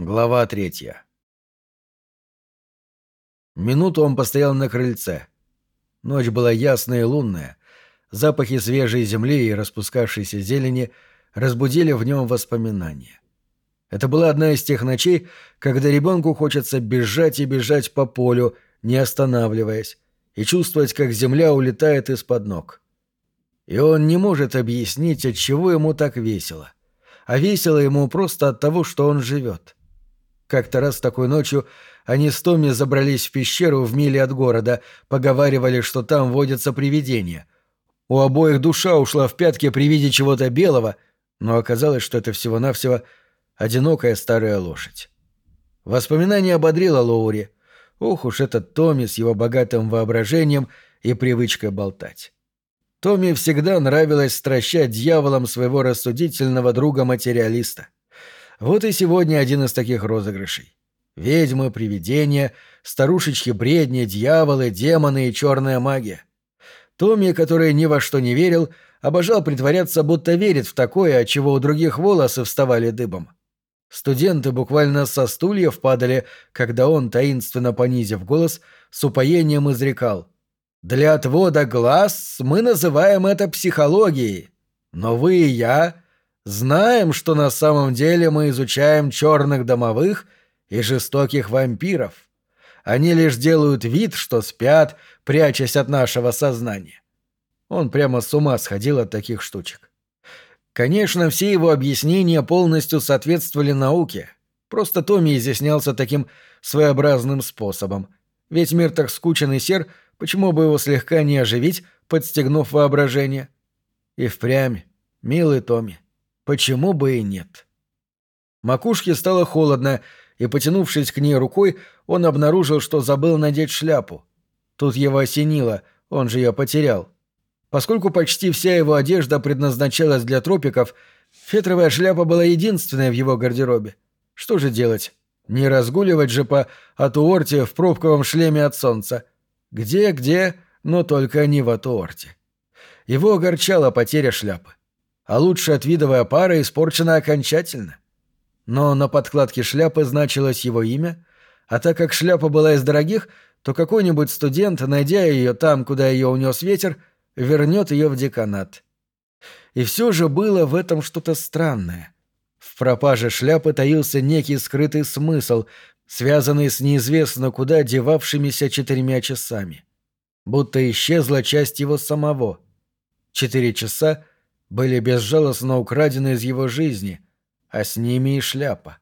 Глава третья. Минуту он постоял на крыльце. Ночь была ясная и лунная. Запахи свежей земли и распускавшейся зелени разбудили в нем воспоминания. Это была одна из тех ночей, когда ребенку хочется бежать и бежать по полю, не останавливаясь, и чувствовать, как земля улетает из-под ног. И он не может объяснить, от чего ему так весело. А весело ему просто от того, что он живет. — как-то раз такой ночью они с Томми забрались в пещеру в миле от города, поговаривали, что там водятся привидения. У обоих душа ушла в пятки при виде чего-то белого, но оказалось, что это всего-навсего одинокая старая лошадь. Воспоминание ободрило Лоури. Ох уж этот Томми с его богатым воображением и привычкой болтать. Томми всегда нравилось стращать дьяволом своего рассудительного друга-материалиста. Вот и сегодня один из таких розыгрышей. Ведьмы, привидения, старушечки бредни, дьяволы, демоны и черная магия. Томми, который ни во что не верил, обожал притворяться, будто верит в такое, от чего у других волосы вставали дыбом. Студенты буквально со стульев падали, когда он, таинственно понизив голос, с упоением изрекал. «Для отвода глаз мы называем это психологией. Но вы и я Знаем, что на самом деле мы изучаем черных домовых и жестоких вампиров. Они лишь делают вид, что спят, прячась от нашего сознания. Он прямо с ума сходил от таких штучек. Конечно, все его объяснения полностью соответствовали науке. Просто Томми изъяснялся таким своеобразным способом. Ведь мир так скучен и сер, почему бы его слегка не оживить, подстегнув воображение? И впрямь, милый Томми. Почему бы и нет? Макушке стало холодно, и, потянувшись к ней рукой, он обнаружил, что забыл надеть шляпу. Тут его осенило, он же ее потерял. Поскольку почти вся его одежда предназначалась для тропиков, фетровая шляпа была единственной в его гардеробе. Что же делать? Не разгуливать же по Атуорте в пробковом шлеме от солнца. Где-где, но только не в Атуорте. Его огорчала потеря шляпы а лучшая твидовая пара испорчена окончательно. Но на подкладке шляпы значилось его имя, а так как шляпа была из дорогих, то какой-нибудь студент, найдя ее там, куда ее унес ветер, вернет ее в деканат. И все же было в этом что-то странное. В пропаже шляпы таился некий скрытый смысл, связанный с неизвестно куда девавшимися четырьмя часами. Будто исчезла часть его самого. Четыре часа — были безжалостно украдены из его жизни, а с ними и шляпа.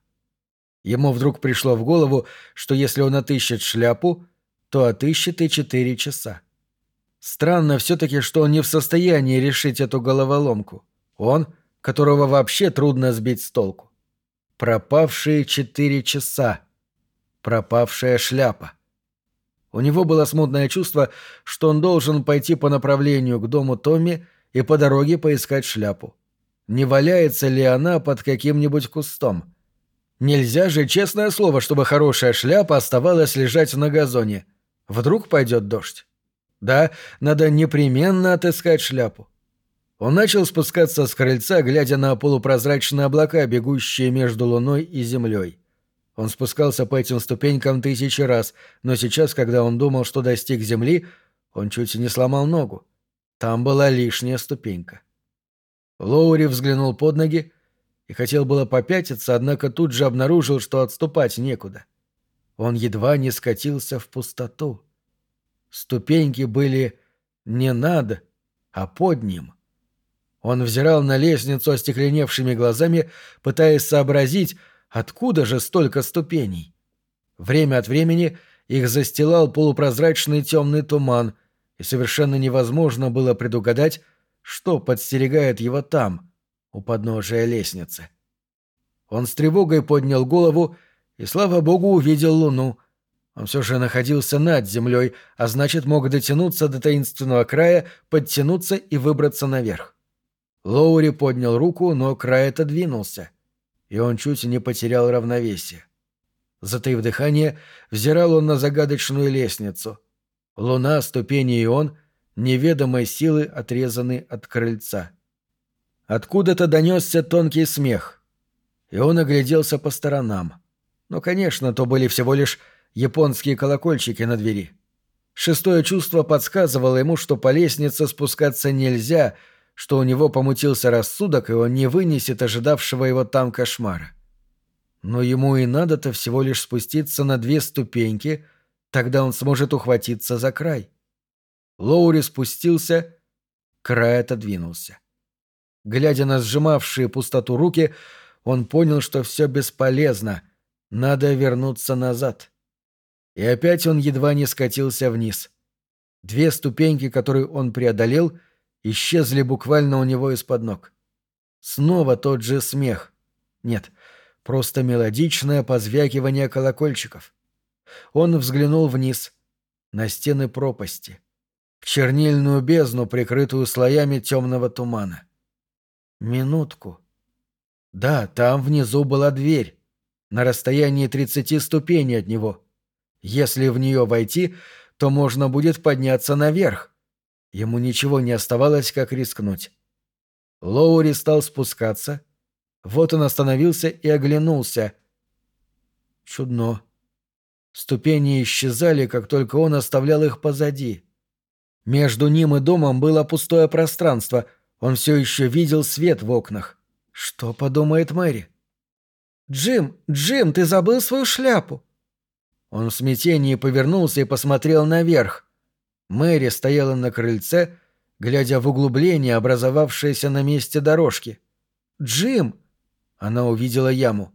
Ему вдруг пришло в голову, что если он отыщет шляпу, то отыщет и четыре часа. Странно все-таки, что он не в состоянии решить эту головоломку. Он, которого вообще трудно сбить с толку. Пропавшие четыре часа. Пропавшая шляпа. У него было смутное чувство, что он должен пойти по направлению к дому Томми и по дороге поискать шляпу. Не валяется ли она под каким-нибудь кустом? Нельзя же, честное слово, чтобы хорошая шляпа оставалась лежать на газоне. Вдруг пойдет дождь. Да, надо непременно отыскать шляпу. Он начал спускаться с крыльца, глядя на полупрозрачные облака, бегущие между луной и землей. Он спускался по этим ступенькам тысячи раз, но сейчас, когда он думал, что достиг земли, он чуть не сломал ногу. Там была лишняя ступенька. Лоури взглянул под ноги и хотел было попятиться, однако тут же обнаружил, что отступать некуда. Он едва не скатился в пустоту. Ступеньки были не над, а под ним. Он взирал на лестницу остекленевшими глазами, пытаясь сообразить, откуда же столько ступеней. Время от времени их застилал полупрозрачный темный туман — и совершенно невозможно было предугадать, что подстерегает его там, у подножия лестницы. Он с тревогой поднял голову и, слава богу, увидел луну. Он все же находился над землей, а значит, мог дотянуться до таинственного края, подтянуться и выбраться наверх. Лоури поднял руку, но край отодвинулся, и он чуть не потерял равновесие. Затаив дыхание, взирал он на загадочную лестницу — Луна, ступени и он неведомой силы отрезаны от крыльца. Откуда-то донесся тонкий смех, и он огляделся по сторонам. Но, конечно, то были всего лишь японские колокольчики на двери. Шестое чувство подсказывало ему, что по лестнице спускаться нельзя, что у него помутился рассудок, и он не вынесет ожидавшего его там кошмара. Но ему и надо-то всего лишь спуститься на две ступеньки, тогда он сможет ухватиться за край. Лоури спустился, край отодвинулся. Глядя на сжимавшие пустоту руки, он понял, что все бесполезно, надо вернуться назад. И опять он едва не скатился вниз. Две ступеньки, которые он преодолел, исчезли буквально у него из-под ног. Снова тот же смех. Нет, просто мелодичное позвякивание колокольчиков. Он взглянул вниз, на стены пропасти, в чернильную бездну, прикрытую слоями темного тумана. Минутку. Да, там внизу была дверь, на расстоянии тридцати ступеней от него. Если в нее войти, то можно будет подняться наверх. Ему ничего не оставалось, как рискнуть. Лоури стал спускаться. Вот он остановился и оглянулся. Чудно. Ступени исчезали, как только он оставлял их позади. Между ним и домом было пустое пространство. Он все еще видел свет в окнах. Что подумает Мэри? «Джим, Джим, ты забыл свою шляпу!» Он в смятении повернулся и посмотрел наверх. Мэри стояла на крыльце, глядя в углубление, образовавшееся на месте дорожки. «Джим!» Она увидела яму.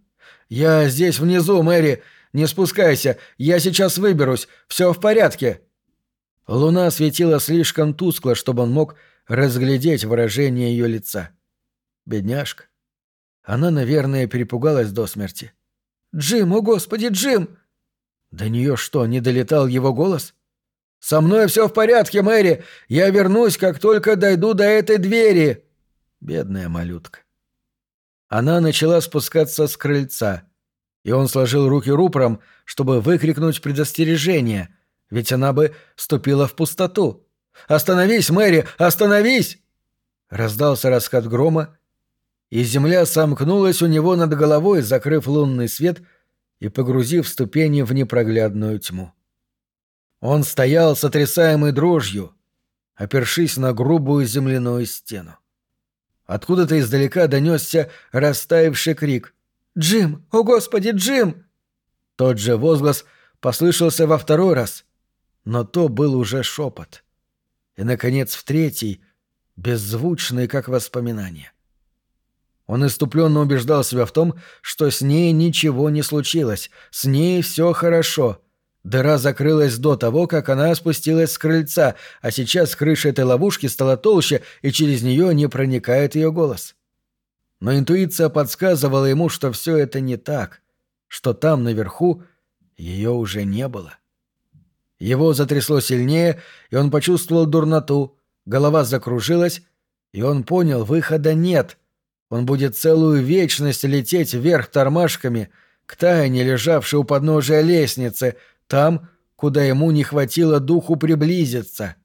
«Я здесь внизу, Мэри! Не спускайся! Я сейчас выберусь! Все в порядке!» Луна светила слишком тускло, чтобы он мог разглядеть выражение ее лица. Бедняжка. Она, наверное, перепугалась до смерти. «Джим, о господи, Джим!» До нее что, не долетал его голос? «Со мной все в порядке, Мэри! Я вернусь, как только дойду до этой двери!» Бедная малютка. Она начала спускаться с крыльца, и он сложил руки рупором, чтобы выкрикнуть предостережение, ведь она бы ступила в пустоту. «Остановись, Мэри! Остановись!» Раздался раскат грома, и земля сомкнулась у него над головой, закрыв лунный свет и погрузив ступени в непроглядную тьму. Он стоял, сотрясаемый дрожью, опершись на грубую земляную стену. Откуда-то издалека донесся растаявший крик. «Джим! О, Господи, Джим!» Тот же возглас послышался во второй раз, но то был уже шепот. И, наконец, в третий, беззвучный, как воспоминание. Он иступленно убеждал себя в том, что с ней ничего не случилось, с ней все хорошо. Дыра закрылась до того, как она спустилась с крыльца, а сейчас крыша этой ловушки стала толще, и через нее не проникает ее голос. Но интуиция подсказывала ему, что все это не так, что там, наверху, ее уже не было. Его затрясло сильнее, и он почувствовал дурноту, голова закружилась, и он понял, выхода нет — он будет целую вечность лететь вверх тормашками к тайне, лежавшей у подножия лестницы, там, куда ему не хватило духу приблизиться.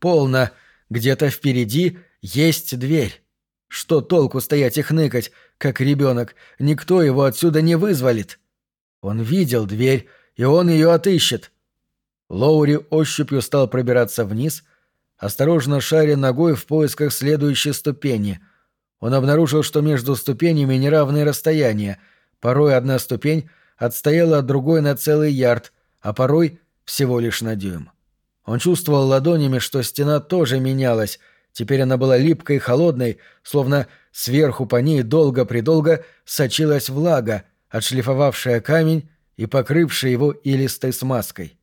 Полно, где-то впереди есть дверь. Что толку стоять и хныкать, как ребенок, никто его отсюда не вызволит. Он видел дверь, и он ее отыщет. Лоури ощупью стал пробираться вниз, осторожно шаря ногой в поисках следующей ступени — он обнаружил, что между ступенями неравные расстояния. Порой одна ступень отстояла от другой на целый ярд, а порой всего лишь на дюйм. Он чувствовал ладонями, что стена тоже менялась. Теперь она была липкой и холодной, словно сверху по ней долго-предолго сочилась влага, отшлифовавшая камень и покрывшая его илистой смазкой.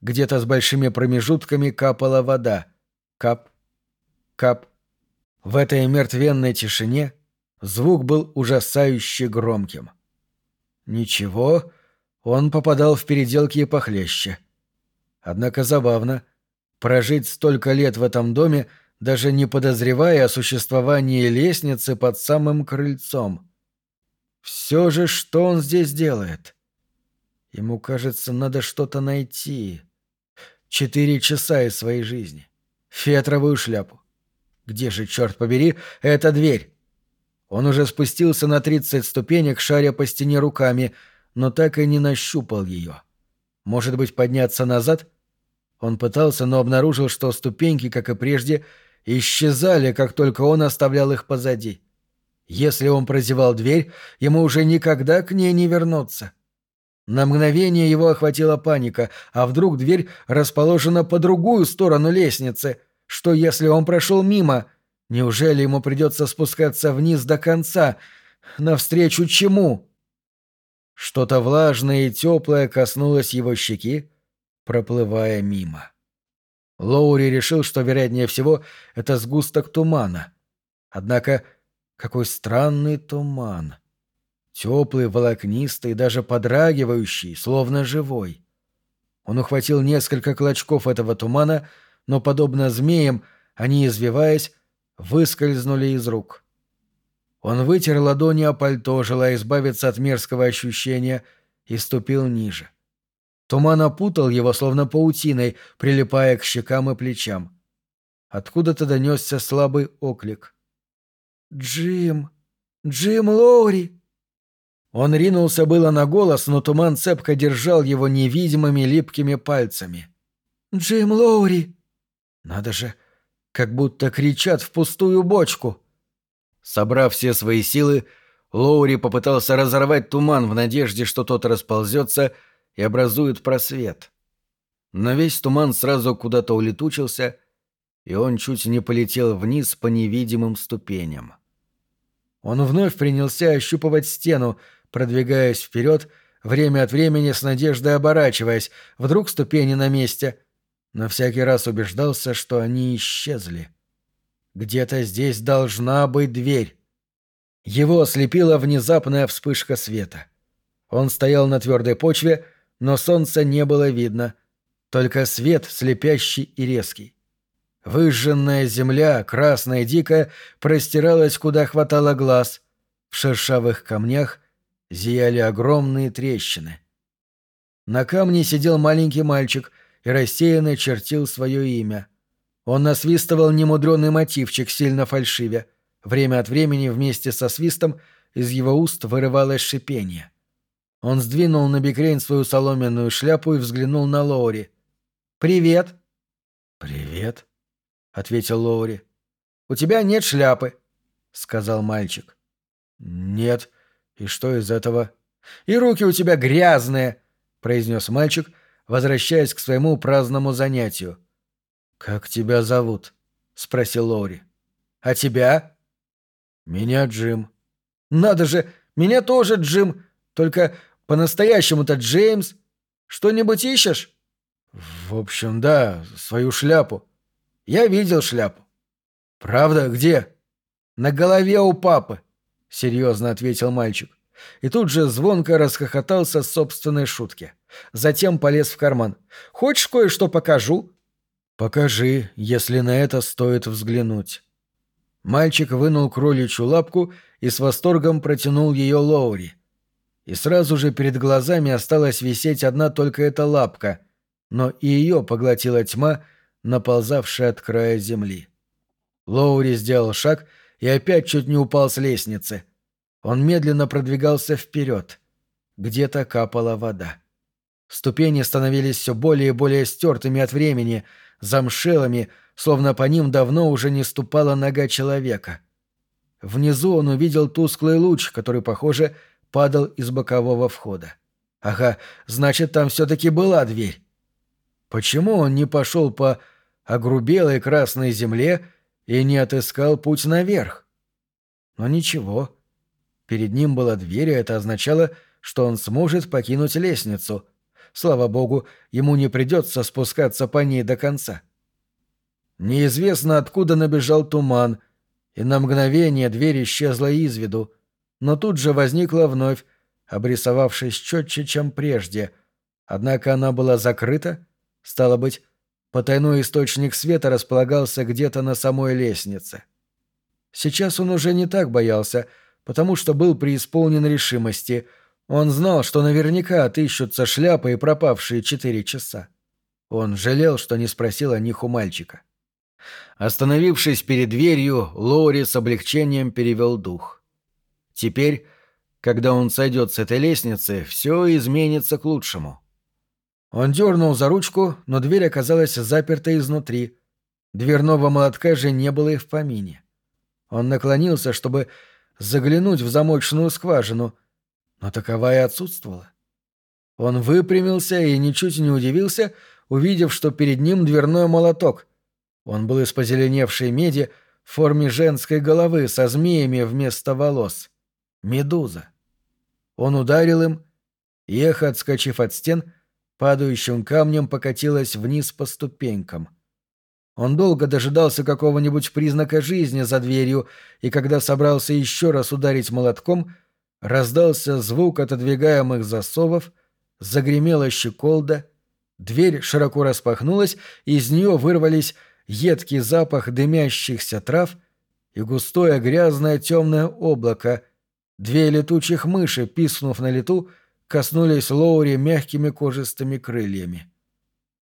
Где-то с большими промежутками капала вода. Кап, кап, в этой мертвенной тишине звук был ужасающе громким. Ничего, он попадал в переделки и похлеще. Однако забавно, прожить столько лет в этом доме, даже не подозревая о существовании лестницы под самым крыльцом. Все же, что он здесь делает? Ему кажется, надо что-то найти. Четыре часа из своей жизни. Фетровую шляпу. Где же, черт побери, эта дверь? Он уже спустился на тридцать ступенек, шаря по стене руками, но так и не нащупал ее. Может быть, подняться назад? Он пытался, но обнаружил, что ступеньки, как и прежде, исчезали, как только он оставлял их позади. Если он прозевал дверь, ему уже никогда к ней не вернуться. На мгновение его охватила паника, а вдруг дверь расположена по другую сторону лестницы. Что если он прошел мимо? Неужели ему придется спускаться вниз до конца? Навстречу чему? Что-то влажное и теплое коснулось его щеки, проплывая мимо. Лоури решил, что, вероятнее всего, это сгусток тумана. Однако, какой странный туман. Теплый, волокнистый, даже подрагивающий, словно живой. Он ухватил несколько клочков этого тумана, но, подобно змеям, они, извиваясь, выскользнули из рук. Он вытер ладони о пальто, желая избавиться от мерзкого ощущения, и ступил ниже. Туман опутал его, словно паутиной, прилипая к щекам и плечам. Откуда-то донесся слабый оклик. «Джим! Джим Лоури!» Он ринулся было на голос, но туман цепко держал его невидимыми липкими пальцами. «Джим Лоури!» «Надо же, как будто кричат в пустую бочку!» Собрав все свои силы, Лоури попытался разорвать туман в надежде, что тот расползется — и образует просвет. Но весь туман сразу куда-то улетучился, и он чуть не полетел вниз по невидимым ступеням. Он вновь принялся ощупывать стену, продвигаясь вперед, время от времени с надеждой оборачиваясь, вдруг ступени на месте, но всякий раз убеждался, что они исчезли. Где-то здесь должна быть дверь. Его ослепила внезапная вспышка света. Он стоял на твердой почве, но солнца не было видно, только свет слепящий и резкий. Выжженная земля, красная и дикая, простиралась, куда хватало глаз. В шершавых камнях зияли огромные трещины. На камне сидел маленький мальчик и рассеянно чертил свое имя. Он насвистывал немудренный мотивчик, сильно фальшивя. Время от времени вместе со свистом из его уст вырывалось шипение. — он сдвинул на бикрень свою соломенную шляпу и взглянул на Лоури. «Привет!» «Привет», — ответил Лоури. «У тебя нет шляпы», — сказал мальчик. «Нет. И что из этого?» «И руки у тебя грязные», — произнес мальчик, возвращаясь к своему праздному занятию. «Как тебя зовут?» — спросил Лоури. «А тебя?» «Меня Джим». «Надо же, меня тоже Джим, только по-настоящему-то, Джеймс, что-нибудь ищешь? В общем, да, свою шляпу. Я видел шляпу. Правда, где? На голове у папы, серьезно ответил мальчик. И тут же звонко расхохотался с собственной шутки. Затем полез в карман. «Хочешь кое-что покажу?» «Покажи, если на это стоит взглянуть». Мальчик вынул кроличью лапку и с восторгом протянул ее Лоури и сразу же перед глазами осталась висеть одна только эта лапка, но и ее поглотила тьма, наползавшая от края земли. Лоури сделал шаг и опять чуть не упал с лестницы. Он медленно продвигался вперед. Где-то капала вода. Ступени становились все более и более стертыми от времени, замшелыми, словно по ним давно уже не ступала нога человека. Внизу он увидел тусклый луч, который, похоже, падал из бокового входа. Ага, значит, там все-таки была дверь. Почему он не пошел по огрубелой красной земле и не отыскал путь наверх? Но ничего. Перед ним была дверь, и это означало, что он сможет покинуть лестницу. Слава богу, ему не придется спускаться по ней до конца. Неизвестно, откуда набежал туман, и на мгновение дверь исчезла из виду — но тут же возникла вновь, обрисовавшись четче, чем прежде. Однако она была закрыта, стало быть, потайной источник света располагался где-то на самой лестнице. Сейчас он уже не так боялся, потому что был преисполнен решимости. Он знал, что наверняка отыщутся шляпы и пропавшие четыре часа. Он жалел, что не спросил о них у мальчика. Остановившись перед дверью, Лори с облегчением перевел дух. Теперь, когда он сойдет с этой лестницы, все изменится к лучшему. Он дернул за ручку, но дверь оказалась заперта изнутри. Дверного молотка же не было и в помине. Он наклонился, чтобы заглянуть в замочную скважину, но таковая отсутствовала. Он выпрямился и ничуть не удивился, увидев, что перед ним дверной молоток. Он был из позеленевшей меди в форме женской головы со змеями вместо волос. Медуза. Он ударил им, и эхо, отскочив от стен, падающим камнем покатилось вниз по ступенькам. Он долго дожидался какого-нибудь признака жизни за дверью, и когда собрался еще раз ударить молотком, раздался звук отодвигаемых засовов, загремела щеколда, дверь широко распахнулась, из нее вырвались едкий запах дымящихся трав и густое грязное темное облако. Две летучих мыши, писнув на лету, коснулись Лоури мягкими кожистыми крыльями.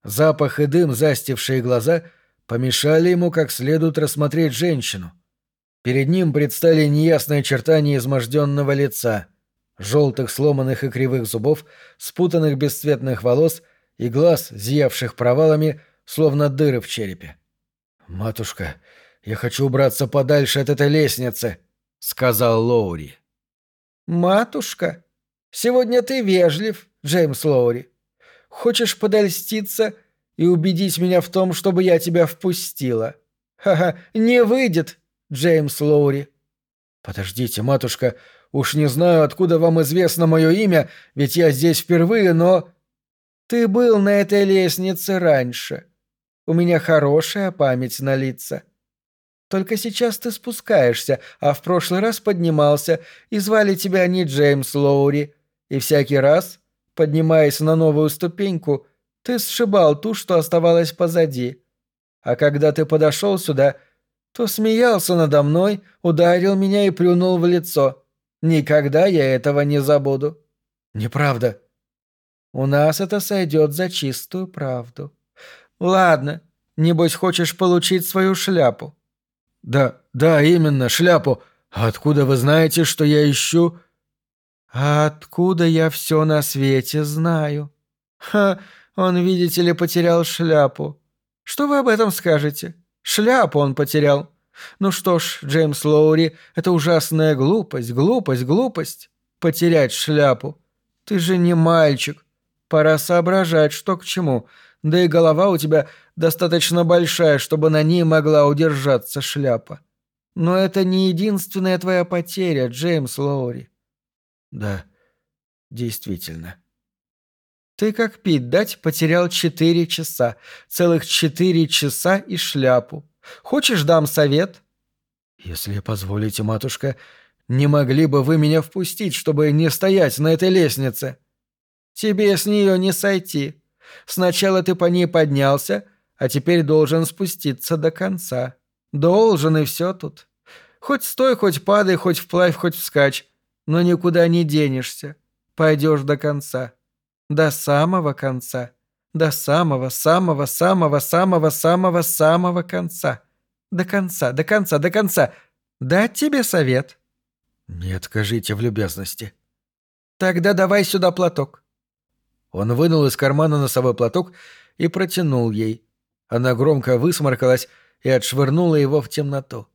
Запах и дым, застившие глаза, помешали ему как следует рассмотреть женщину. Перед ним предстали неясные очертания изможденного лица, желтых сломанных и кривых зубов, спутанных бесцветных волос и глаз, зиявших провалами, словно дыры в черепе. «Матушка, я хочу убраться подальше от этой лестницы», — сказал Лоури. «Матушка, сегодня ты вежлив, Джеймс Лоури. Хочешь подольститься и убедить меня в том, чтобы я тебя впустила? Ха-ха, не выйдет, Джеймс Лоури». «Подождите, матушка, уж не знаю, откуда вам известно мое имя, ведь я здесь впервые, но...» «Ты был на этой лестнице раньше», у меня хорошая память на лица. Только сейчас ты спускаешься, а в прошлый раз поднимался, и звали тебя не Джеймс Лоури. И всякий раз, поднимаясь на новую ступеньку, ты сшибал ту, что оставалась позади. А когда ты подошел сюда, то смеялся надо мной, ударил меня и плюнул в лицо. Никогда я этого не забуду. Неправда. У нас это сойдет за чистую правду. «Ладно, небось хочешь получить свою шляпу». «Да, да, именно, шляпу. А откуда вы знаете, что я ищу?» «А откуда я все на свете знаю?» «Ха, он, видите ли, потерял шляпу. Что вы об этом скажете? Шляпу он потерял. Ну что ж, Джеймс Лоури, это ужасная глупость, глупость, глупость. Потерять шляпу. Ты же не мальчик. Пора соображать, что к чему да и голова у тебя достаточно большая, чтобы на ней могла удержаться шляпа. Но это не единственная твоя потеря, Джеймс Лоури. Да, действительно. Ты, как пить дать, потерял четыре часа. Целых четыре часа и шляпу. Хочешь, дам совет? Если позволите, матушка, не могли бы вы меня впустить, чтобы не стоять на этой лестнице? Тебе с нее не сойти. Сначала ты по ней поднялся, а теперь должен спуститься до конца. Должен, и все тут. Хоть стой, хоть падай, хоть вплавь, хоть вскачь, но никуда не денешься. Пойдешь до конца. До самого конца. До самого, самого, самого, самого, самого, самого конца. До конца, до конца, до конца. Дать тебе совет? Не откажите в любезности. Тогда давай сюда платок. Он вынул из кармана носовой платок и протянул ей. Она громко высморкалась и отшвырнула его в темноту.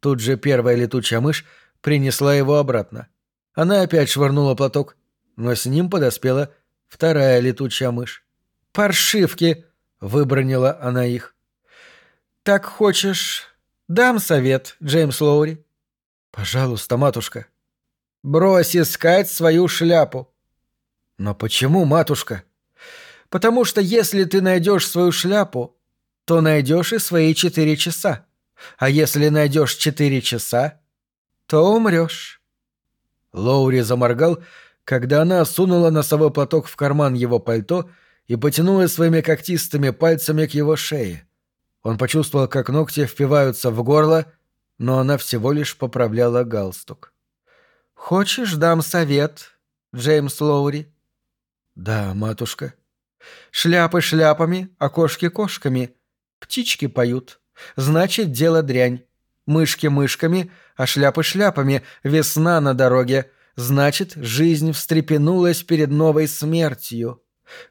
Тут же первая летучая мышь принесла его обратно. Она опять швырнула платок, но с ним подоспела вторая летучая мышь. «Паршивки!» — выбронила она их. «Так хочешь... Дам совет, Джеймс Лоури?» «Пожалуйста, матушка». «Брось искать свою шляпу. «Но почему, матушка?» «Потому что если ты найдешь свою шляпу, то найдешь и свои четыре часа. А если найдешь четыре часа, то умрешь». Лоури заморгал, когда она сунула носовой платок в карман его пальто и потянула своими когтистыми пальцами к его шее. Он почувствовал, как ногти впиваются в горло, но она всего лишь поправляла галстук. «Хочешь, дам совет, Джеймс Лоури?» «Да, матушка». «Шляпы шляпами, а кошки кошками. Птички поют. Значит, дело дрянь. Мышки мышками, а шляпы шляпами. Весна на дороге. значит, жизнь встрепенулась перед новой смертью.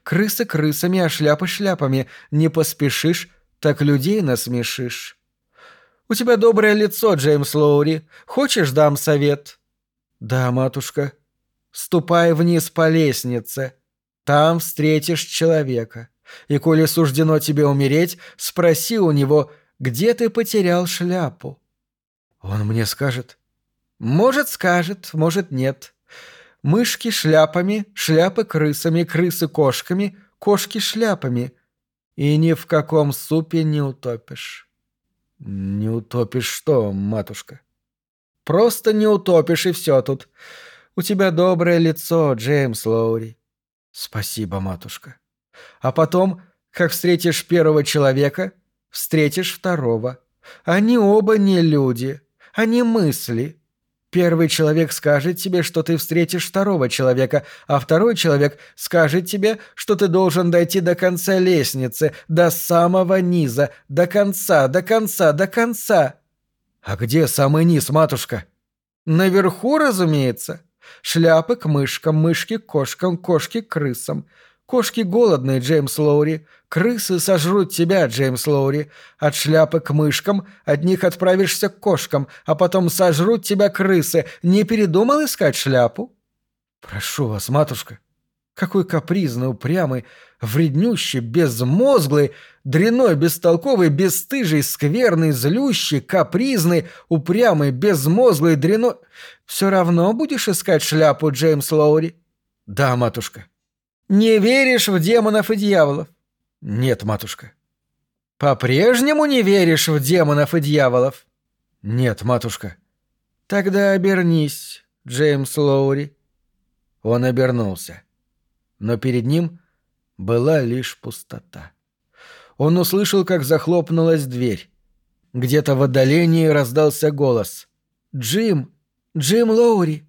Крысы крысами, а шляпы шляпами. Не поспешишь, так людей насмешишь. У тебя доброе лицо, Джеймс Лоури. Хочешь, дам совет? Да, матушка. Ступай вниз по лестнице. Там встретишь человека. И коли суждено тебе умереть, спроси у него, где ты потерял шляпу. Он мне скажет. Может, скажет, может, нет. Мышки шляпами, шляпы крысами, крысы кошками, кошки шляпами. И ни в каком супе не утопишь. Не утопишь что, матушка? Просто не утопишь, и все тут. У тебя доброе лицо, Джеймс Лоури. Спасибо, матушка. А потом, как встретишь первого человека, встретишь второго. Они оба не люди, они мысли. Первый человек скажет тебе, что ты встретишь второго человека, а второй человек скажет тебе, что ты должен дойти до конца лестницы, до самого низа, до конца, до конца, до конца. А где самый низ, матушка? Наверху, разумеется. Шляпы к мышкам, мышки к кошкам, кошки к крысам. Кошки голодные, Джеймс Лоури. Крысы сожрут тебя, Джеймс Лоури. От шляпы к мышкам, от них отправишься к кошкам, а потом сожрут тебя крысы. Не передумал искать шляпу? Прошу вас, матушка. Какой капризный, упрямый, вреднющий, безмозглый, дряной, бестолковый, бесстыжий, скверный, злющий, капризный, упрямый, безмозглый, дряной... Все равно будешь искать шляпу, Джеймс Лоури? Да, матушка. Не веришь в демонов и дьяволов? Нет, матушка. По-прежнему не веришь в демонов и дьяволов? Нет, матушка. Тогда обернись, Джеймс Лоури. Он обернулся. Но перед ним была лишь пустота. Он услышал, как захлопнулась дверь. Где-то в отдалении раздался голос. «Джим! Джим Лоури!»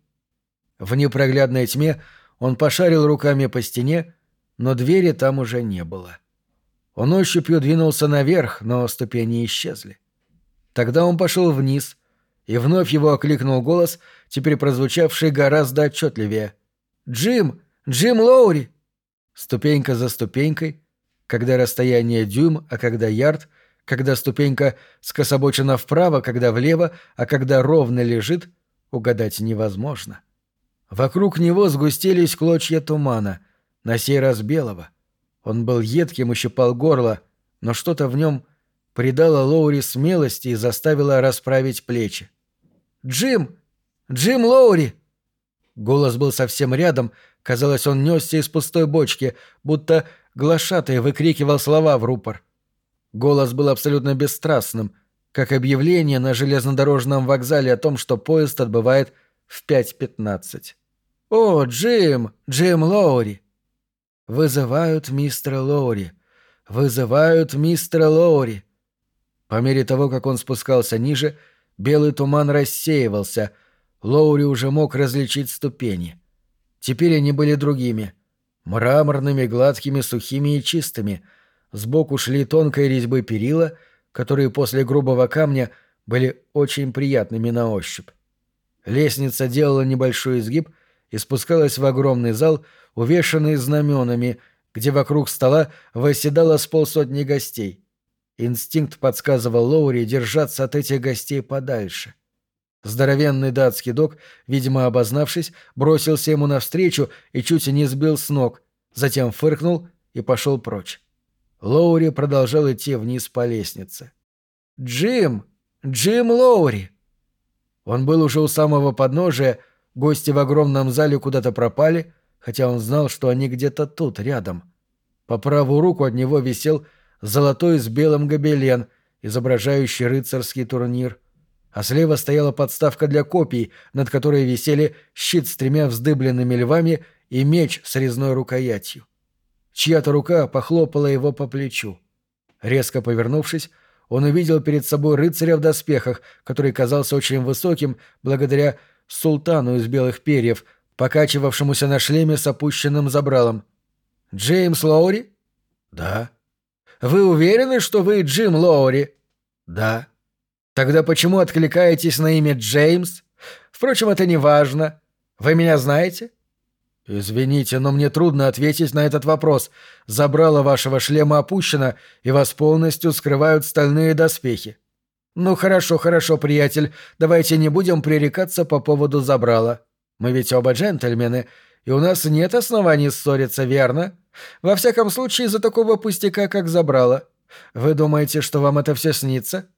В непроглядной тьме он пошарил руками по стене, но двери там уже не было. Он ощупью двинулся наверх, но ступени исчезли. Тогда он пошел вниз, и вновь его окликнул голос, теперь прозвучавший гораздо отчетливее. «Джим! Джим Лоури!» Ступенька за ступенькой, когда расстояние дюйм, а когда ярд, когда ступенька скособочена вправо, когда влево, а когда ровно лежит, угадать невозможно. Вокруг него сгустились клочья тумана, на сей раз белого. Он был едким и щипал горло, но что-то в нем придало Лоури смелости и заставило расправить плечи. «Джим! Джим Лоури!» Голос был совсем рядом, казалось, он несся из пустой бочки, будто глашатый выкрикивал слова в рупор. Голос был абсолютно бесстрастным, как объявление на железнодорожном вокзале о том, что поезд отбывает в 5.15. «О, Джим! Джим Лоури!» «Вызывают мистера Лоури! Вызывают мистера Лоури!» По мере того, как он спускался ниже, белый туман рассеивался — Лоури уже мог различить ступени. Теперь они были другими. Мраморными, гладкими, сухими и чистыми. Сбоку шли тонкой резьбы перила, которые после грубого камня были очень приятными на ощупь. Лестница делала небольшой изгиб и спускалась в огромный зал, увешанный знаменами, где вокруг стола восседало с полсотни гостей. Инстинкт подсказывал Лоури держаться от этих гостей подальше. Здоровенный датский док, видимо обознавшись, бросился ему навстречу и чуть не сбил с ног, затем фыркнул и пошел прочь. Лоури продолжал идти вниз по лестнице. «Джим! Джим Лоури!» Он был уже у самого подножия, гости в огромном зале куда-то пропали, хотя он знал, что они где-то тут, рядом. По правую руку от него висел золотой с белым гобелен, изображающий рыцарский турнир а слева стояла подставка для копий, над которой висели щит с тремя вздыбленными львами и меч с резной рукоятью. Чья-то рука похлопала его по плечу. Резко повернувшись, он увидел перед собой рыцаря в доспехах, который казался очень высоким благодаря султану из белых перьев, покачивавшемуся на шлеме с опущенным забралом. «Джеймс Лоури?» «Да». «Вы уверены, что вы Джим Лоури?» «Да». Тогда почему откликаетесь на имя Джеймс? Впрочем, это не важно. Вы меня знаете?» «Извините, но мне трудно ответить на этот вопрос. Забрало вашего шлема опущено, и вас полностью скрывают стальные доспехи». «Ну хорошо, хорошо, приятель. Давайте не будем пререкаться по поводу забрала. Мы ведь оба джентльмены, и у нас нет оснований ссориться, верно? Во всяком случае, из-за такого пустяка, как забрала. Вы думаете, что вам это все снится?»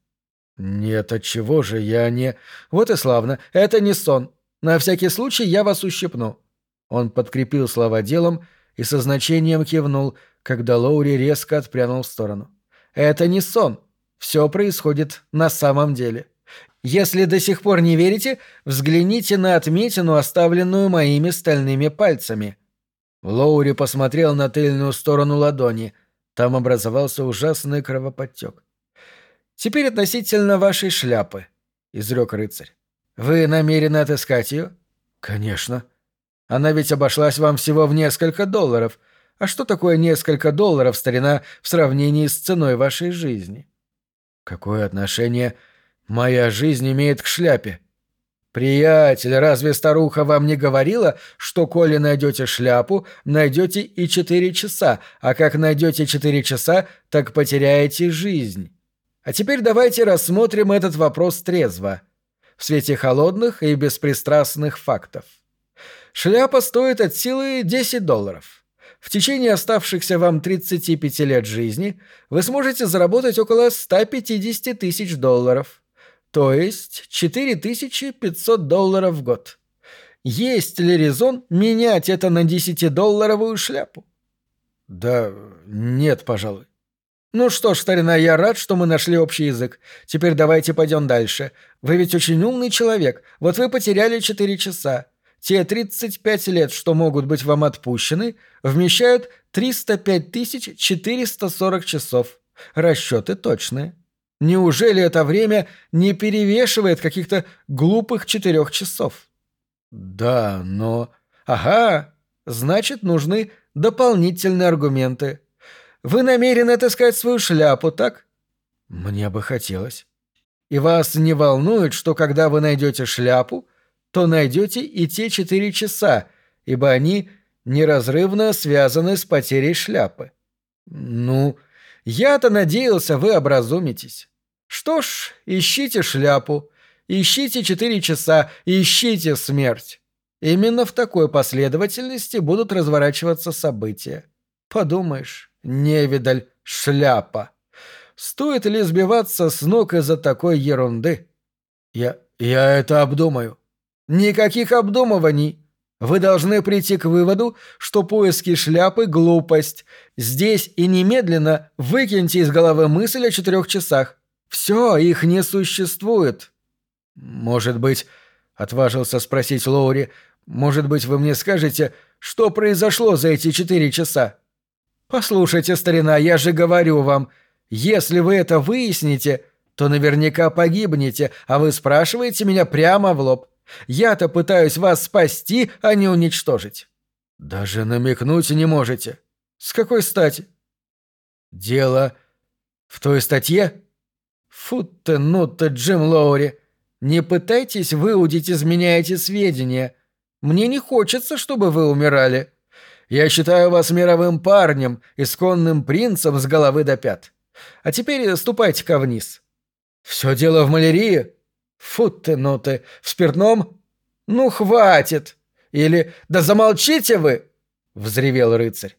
«Нет, отчего же я не...» «Вот и славно. Это не сон. На всякий случай я вас ущипну». Он подкрепил слова делом и со значением кивнул, когда Лоури резко отпрянул в сторону. «Это не сон. Все происходит на самом деле. Если до сих пор не верите, взгляните на отметину, оставленную моими стальными пальцами». Лоури посмотрел на тыльную сторону ладони. Там образовался ужасный кровоподтек. «Теперь относительно вашей шляпы», — изрек рыцарь. «Вы намерены отыскать ее?» «Конечно», она ведь обошлась вам всего в несколько долларов. А что такое несколько долларов, старина, в сравнении с ценой вашей жизни? Какое отношение моя жизнь имеет к шляпе? Приятель, разве старуха вам не говорила, что коли найдете шляпу, найдете и четыре часа, а как найдете четыре часа, так потеряете жизнь? А теперь давайте рассмотрим этот вопрос трезво, в свете холодных и беспристрастных фактов. Шляпа стоит от силы 10 долларов. В течение оставшихся вам 35 лет жизни вы сможете заработать около 150 тысяч долларов. То есть 4500 долларов в год. Есть ли резон менять это на 10-долларовую шляпу? Да нет, пожалуй. Ну что ж, старина, я рад, что мы нашли общий язык. Теперь давайте пойдем дальше. Вы ведь очень умный человек. Вот вы потеряли 4 часа. Те 35 лет, что могут быть вам отпущены, вмещают 305 440 часов. Расчеты точные. Неужели это время не перевешивает каких-то глупых четырех часов? Да, но... Ага, значит, нужны дополнительные аргументы. Вы намерены отыскать свою шляпу, так? Мне бы хотелось. И вас не волнует, что когда вы найдете шляпу, то найдете и те четыре часа, ибо они неразрывно связаны с потерей шляпы. Ну, я-то надеялся, вы образумитесь. Что ж, ищите шляпу, ищите четыре часа, ищите смерть. Именно в такой последовательности будут разворачиваться события. Подумаешь, невидаль, шляпа. Стоит ли сбиваться с ног из-за такой ерунды? Я... я это обдумаю. Никаких обдумываний. Вы должны прийти к выводу, что поиски шляпы – глупость. Здесь и немедленно выкиньте из головы мысль о четырех часах. Все, их не существует. Может быть, — отважился спросить Лоури, — может быть, вы мне скажете, что произошло за эти четыре часа? Послушайте, старина, я же говорю вам, если вы это выясните, то наверняка погибнете, а вы спрашиваете меня прямо в лоб. Я-то пытаюсь вас спасти, а не уничтожить. Даже намекнуть не можете. С какой стати? Дело в той статье? Фу ты, ну ты, Джим Лоури. Не пытайтесь выудить из меня эти сведения. Мне не хочется, чтобы вы умирали. Я считаю вас мировым парнем, исконным принцем с головы до пят. А теперь ступайте-ка вниз. Все дело в малярии? Фу ты, ну ты, в спиртном? Ну, хватит! Или «Да замолчите вы!» — взревел рыцарь.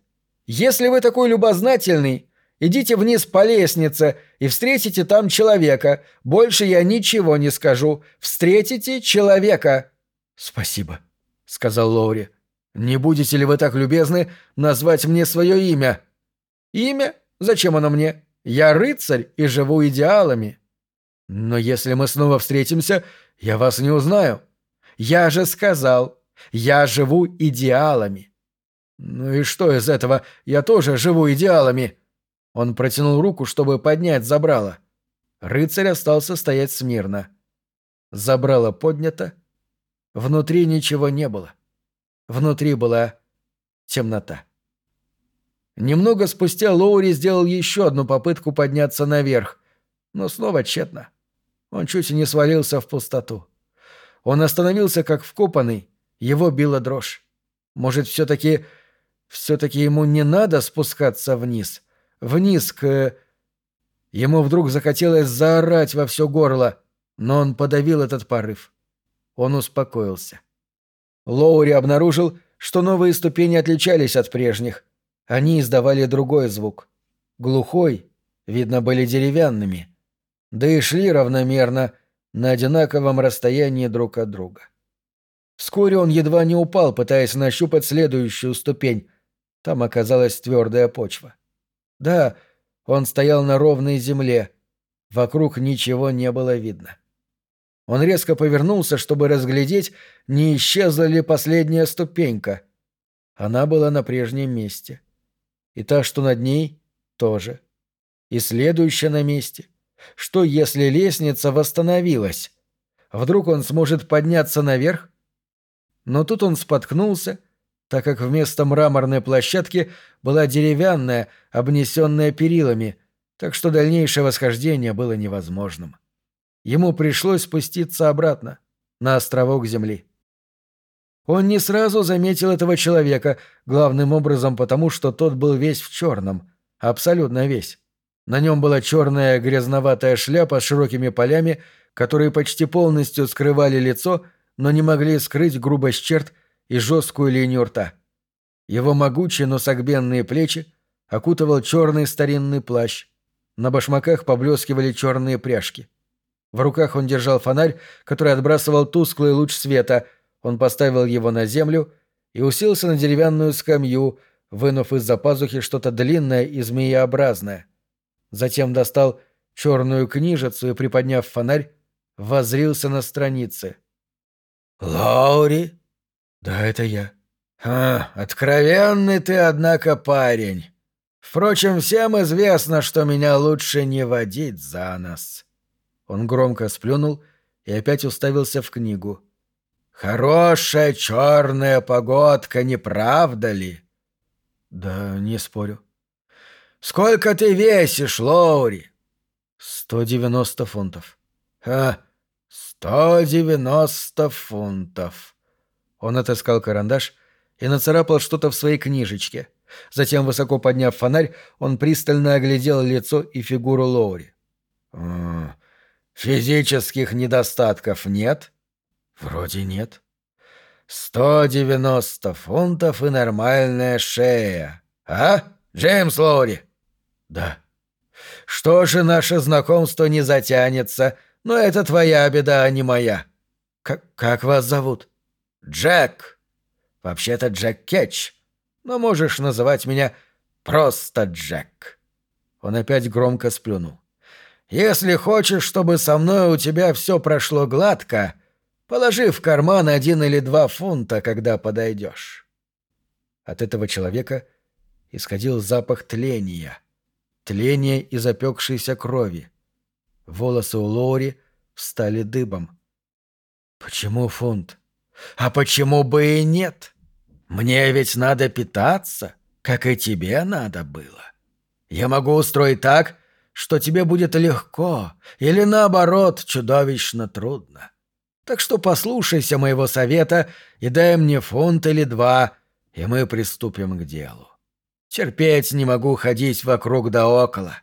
«Если вы такой любознательный, идите вниз по лестнице и встретите там человека. Больше я ничего не скажу. Встретите человека!» «Спасибо», — сказал Лоури. «Не будете ли вы так любезны назвать мне свое имя?» «Имя? Зачем оно мне? Я рыцарь и живу идеалами». Но если мы снова встретимся, я вас не узнаю. Я же сказал, я живу идеалами. Ну и что из этого? Я тоже живу идеалами. Он протянул руку, чтобы поднять забрало. Рыцарь остался стоять смирно. Забрало поднято. Внутри ничего не было. Внутри была темнота. Немного спустя Лоури сделал еще одну попытку подняться наверх, но снова тщетно. Он чуть не свалился в пустоту. Он остановился как вкопанный Его била дрожь. Может, все-таки... Все-таки ему не надо спускаться вниз? Вниз к... Ему вдруг захотелось заорать во все горло, но он подавил этот порыв. Он успокоился. Лоури обнаружил, что новые ступени отличались от прежних. Они издавали другой звук. Глухой, видно, были деревянными. Да и шли равномерно, на одинаковом расстоянии друг от друга. Вскоре он едва не упал, пытаясь нащупать следующую ступень. Там оказалась твердая почва. Да, он стоял на ровной земле. Вокруг ничего не было видно. Он резко повернулся, чтобы разглядеть, не исчезла ли последняя ступенька. Она была на прежнем месте. И та, что над ней, тоже. И следующая на месте. Что, если лестница восстановилась? Вдруг он сможет подняться наверх? Но тут он споткнулся, так как вместо мраморной площадки была деревянная, обнесенная перилами, так что дальнейшее восхождение было невозможным. Ему пришлось спуститься обратно, на островок земли. Он не сразу заметил этого человека, главным образом потому, что тот был весь в черном, абсолютно весь. На нем была черная грязноватая шляпа с широкими полями, которые почти полностью скрывали лицо, но не могли скрыть грубость черт и жесткую линию рта. Его могучие, но согбенные плечи окутывал черный старинный плащ. На башмаках поблескивали черные пряжки. В руках он держал фонарь, который отбрасывал тусклый луч света. Он поставил его на землю и уселся на деревянную скамью, вынув из-за пазухи что-то длинное и змееобразное. Затем достал черную книжицу и, приподняв фонарь, возрился на страницы. «Лаури?» «Да, это я». «А, откровенный ты, однако, парень. Впрочем, всем известно, что меня лучше не водить за нос». Он громко сплюнул и опять уставился в книгу. «Хорошая черная погодка, не правда ли?» «Да, не спорю». «Сколько ты весишь, Лоури?» «Сто девяносто фунтов». «А, сто девяносто фунтов». Он отыскал карандаш и нацарапал что-то в своей книжечке. Затем, высоко подняв фонарь, он пристально оглядел лицо и фигуру Лоури. «Физических недостатков нет?» «Вроде нет». «Сто девяносто фунтов и нормальная шея. А, Джеймс Лоури?» «Да». «Что же наше знакомство не затянется? Но это твоя беда, а не моя». К «Как вас зовут?» Джек. Вообще-то Джек Кетч. Но можешь называть меня просто Джек. Он опять громко сплюнул. Если хочешь, чтобы со мной у тебя все прошло гладко, положи в карман один или два фунта, когда подойдешь. От этого человека исходил запах тления. Тление и запекшейся крови. Волосы у Лори встали дыбом. «Почему фунт?» А почему бы и нет? Мне ведь надо питаться, как и тебе надо было. Я могу устроить так, что тебе будет легко, или наоборот, чудовищно трудно. Так что послушайся моего совета и дай мне фунт или два, и мы приступим к делу. Терпеть не могу ходить вокруг да около.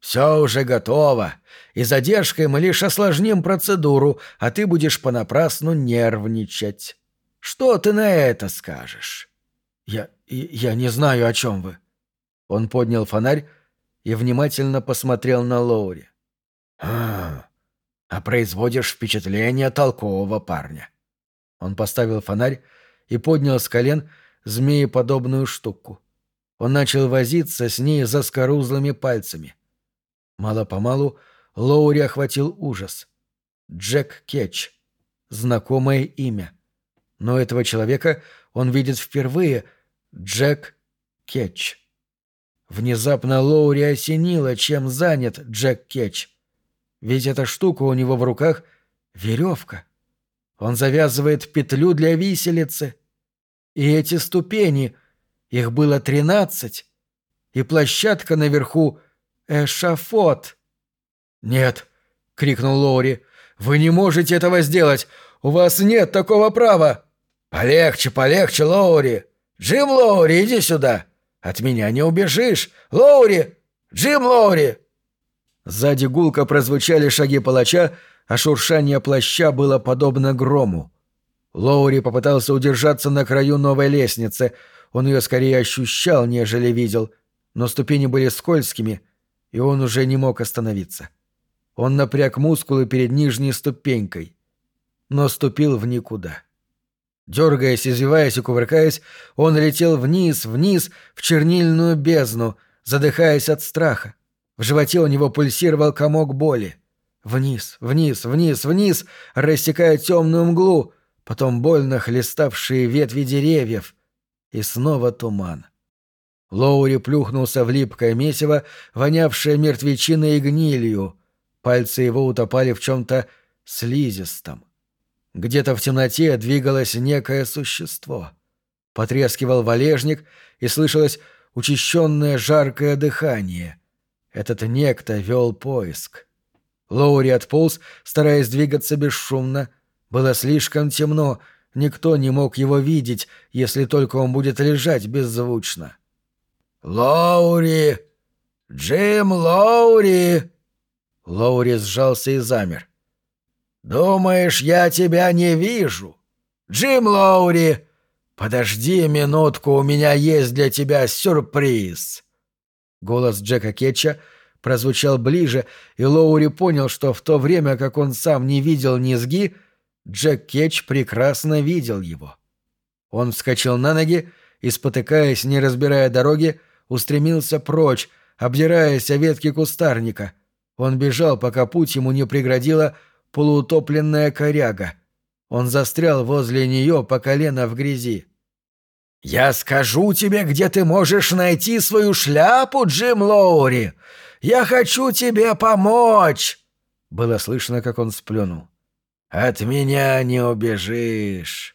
Все уже готово, и задержкой мы лишь осложним процедуру, а ты будешь понапрасну нервничать. Что ты на это скажешь?» «Я... я не знаю, о чем вы». Он поднял фонарь и внимательно посмотрел на Лоури. «А, а производишь впечатление толкового парня». Он поставил фонарь и поднял с колен змееподобную штуку. Он начал возиться с ней заскорузлыми пальцами — Мало-помалу Лоури охватил ужас. Джек Кетч. Знакомое имя. Но этого человека он видит впервые. Джек Кетч. Внезапно Лоури осенило, чем занят Джек Кетч. Ведь эта штука у него в руках — веревка. Он завязывает петлю для виселицы. И эти ступени, их было тринадцать, и площадка наверху — «Эшафот!» «Нет!» — крикнул Лоури. «Вы не можете этого сделать! У вас нет такого права!» «Полегче, полегче, Лоури! Джим Лоури, иди сюда! От меня не убежишь! Лоури! Джим Лоури!» Сзади гулко прозвучали шаги палача, а шуршание плаща было подобно грому. Лоури попытался удержаться на краю новой лестницы. Он ее скорее ощущал, нежели видел, но ступени были скользкими, и он уже не мог остановиться. Он напряг мускулы перед нижней ступенькой, но ступил в никуда. Дергаясь, извиваясь и кувыркаясь, он летел вниз, вниз, в чернильную бездну, задыхаясь от страха. В животе у него пульсировал комок боли. Вниз, вниз, вниз, вниз, рассекая темную мглу, потом больно хлеставшие ветви деревьев. И снова туман. Лоури плюхнулся в липкое месиво, вонявшее мертвечиной и гнилью. Пальцы его утопали в чем-то слизистом. Где-то в темноте двигалось некое существо. Потрескивал валежник, и слышалось учащенное жаркое дыхание. Этот некто вел поиск. Лоури отполз, стараясь двигаться бесшумно. Было слишком темно, никто не мог его видеть, если только он будет лежать беззвучно. «Лоури! Джим Лоури!» Лоури сжался и замер. «Думаешь, я тебя не вижу? Джим Лоури, подожди минутку, у меня есть для тебя сюрприз!» Голос Джека Кетча прозвучал ближе, и Лоури понял, что в то время, как он сам не видел низги, Джек Кетч прекрасно видел его. Он вскочил на ноги и, спотыкаясь, не разбирая дороги, устремился прочь, обдираясь о ветки кустарника. Он бежал, пока путь ему не преградила полуутопленная коряга. Он застрял возле нее по колено в грязи. «Я скажу тебе, где ты можешь найти свою шляпу, Джим Лоури! Я хочу тебе помочь!» Было слышно, как он сплюнул. «От меня не убежишь!»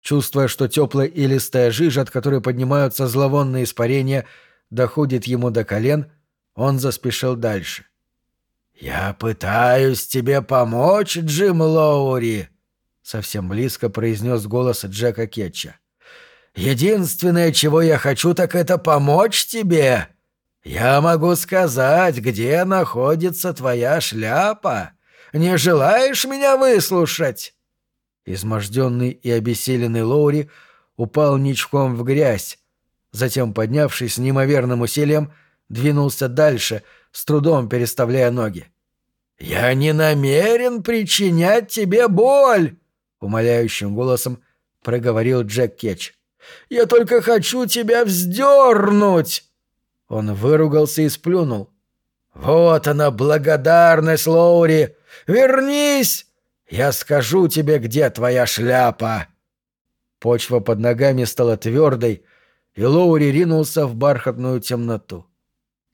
Чувствуя, что теплая и листая жижа, от которой поднимаются зловонные испарения, доходит ему до колен, он заспешил дальше. «Я пытаюсь тебе помочь, Джим Лоури», — совсем близко произнес голос Джека Кетча. «Единственное, чего я хочу, так это помочь тебе. Я могу сказать, где находится твоя шляпа. Не желаешь меня выслушать?» Изможденный и обессиленный Лоури упал ничком в грязь, затем, поднявшись с неимоверным усилием, двинулся дальше, с трудом переставляя ноги. «Я не намерен причинять тебе боль!» — умоляющим голосом проговорил Джек Кетч. «Я только хочу тебя вздернуть!» Он выругался и сплюнул. «Вот она, благодарность, Лоури! Вернись! Я скажу тебе, где твоя шляпа!» Почва под ногами стала твердой, и Лоури ринулся в бархатную темноту.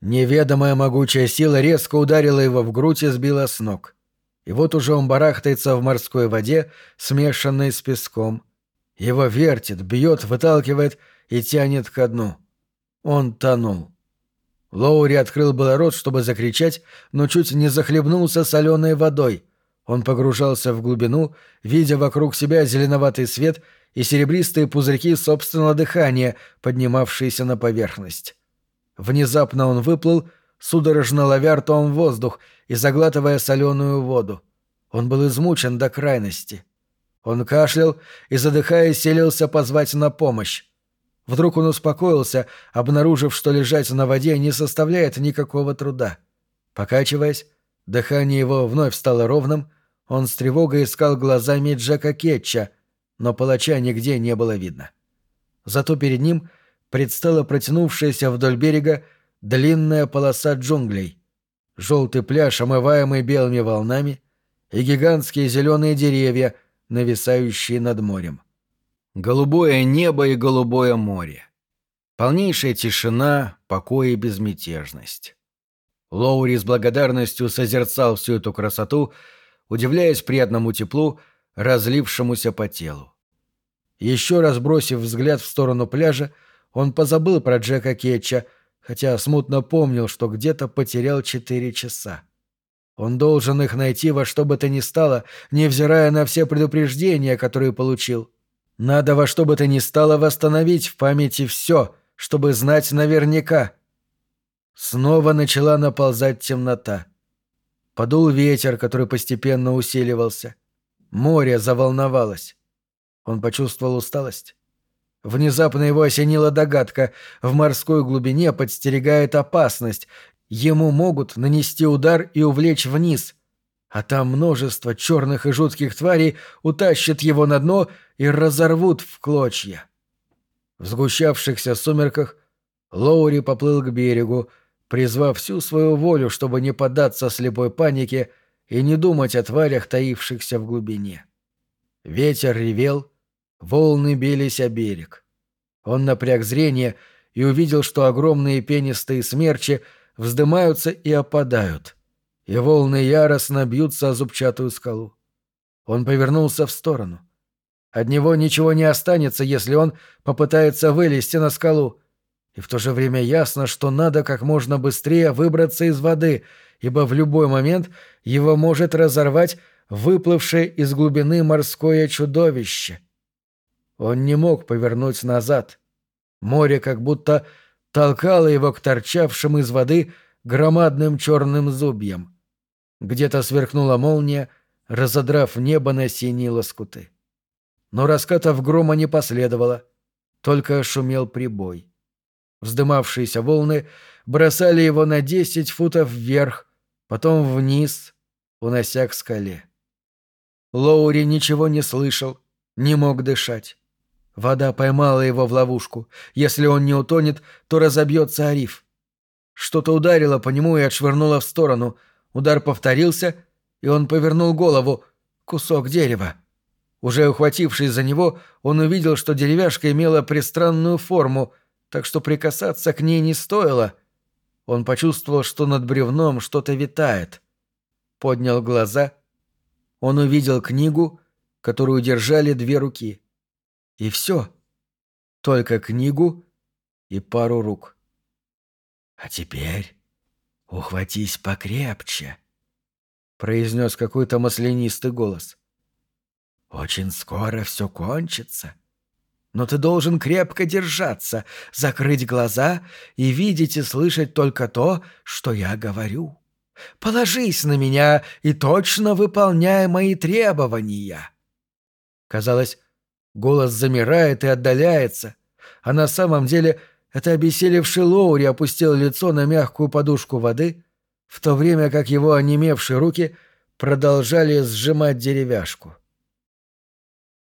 Неведомая могучая сила резко ударила его в грудь и сбила с ног. И вот уже он барахтается в морской воде, смешанной с песком. Его вертит, бьет, выталкивает и тянет ко дну. Он тонул. Лоури открыл было рот, чтобы закричать, но чуть не захлебнулся соленой водой. Он погружался в глубину, видя вокруг себя зеленоватый свет и серебристые пузырьки собственного дыхания, поднимавшиеся на поверхность. Внезапно он выплыл, судорожно ловя ртом воздух и заглатывая соленую воду. Он был измучен до крайности. Он кашлял и, задыхаясь, селился позвать на помощь. Вдруг он успокоился, обнаружив, что лежать на воде не составляет никакого труда. Покачиваясь, дыхание его вновь стало ровным, он с тревогой искал глазами Джека Кетча, но палача нигде не было видно. Зато перед ним предстала протянувшаяся вдоль берега длинная полоса джунглей, желтый пляж, омываемый белыми волнами, и гигантские зеленые деревья, нависающие над морем. Голубое небо и голубое море. Полнейшая тишина, покой и безмятежность. Лоури с благодарностью созерцал всю эту красоту, удивляясь приятному теплу, разлившемуся по телу. Еще раз бросив взгляд в сторону пляжа, он позабыл про Джека Кетча, хотя смутно помнил, что где-то потерял четыре часа. Он должен их найти во что бы то ни стало, невзирая на все предупреждения, которые получил. Надо во что бы то ни стало восстановить в памяти все, чтобы знать наверняка. Снова начала наползать темнота. Подул ветер, который постепенно усиливался. Море заволновалось. Он почувствовал усталость. Внезапно его осенила догадка. В морской глубине подстерегает опасность. Ему могут нанести удар и увлечь вниз. А там множество черных и жутких тварей утащат его на дно и разорвут в клочья. В сгущавшихся сумерках Лоури поплыл к берегу, призвав всю свою волю, чтобы не поддаться слепой панике и не думать о тварях, таившихся в глубине. Ветер ревел, волны бились о берег. Он напряг зрение и увидел, что огромные пенистые смерчи вздымаются и опадают, и волны яростно бьются о зубчатую скалу. Он повернулся в сторону. От него ничего не останется, если он попытается вылезти на скалу. И в то же время ясно, что надо как можно быстрее выбраться из воды, ибо в любой момент его может разорвать выплывшее из глубины морское чудовище. Он не мог повернуть назад. Море как будто толкало его к торчавшим из воды громадным черным зубьям. Где-то сверкнула молния, разодрав небо на синие лоскуты. Но раскатов грома не последовало, только шумел прибой. Вздымавшиеся волны бросали его на десять футов вверх, потом вниз, унося к скале. Лоури ничего не слышал, не мог дышать. Вода поймала его в ловушку. Если он не утонет, то разобьется о риф. Что-то ударило по нему и отшвырнуло в сторону. Удар повторился, и он повернул голову. Кусок дерева. Уже ухватившись за него, он увидел, что деревяшка имела пристранную форму, так что прикасаться к ней не стоило. Он почувствовал, что над бревном что-то витает. Поднял глаза. Он увидел книгу, которую держали две руки. И все. Только книгу и пару рук. «А теперь ухватись покрепче», — произнес какой-то маслянистый голос. «Очень скоро все кончится. Но ты должен крепко держаться, закрыть глаза и видеть и слышать только то, что я говорю. Положись на меня и точно выполняй мои требования». Казалось, голос замирает и отдаляется, а на самом деле это обессилевший Лоури опустил лицо на мягкую подушку воды, в то время как его онемевшие руки продолжали сжимать деревяшку. —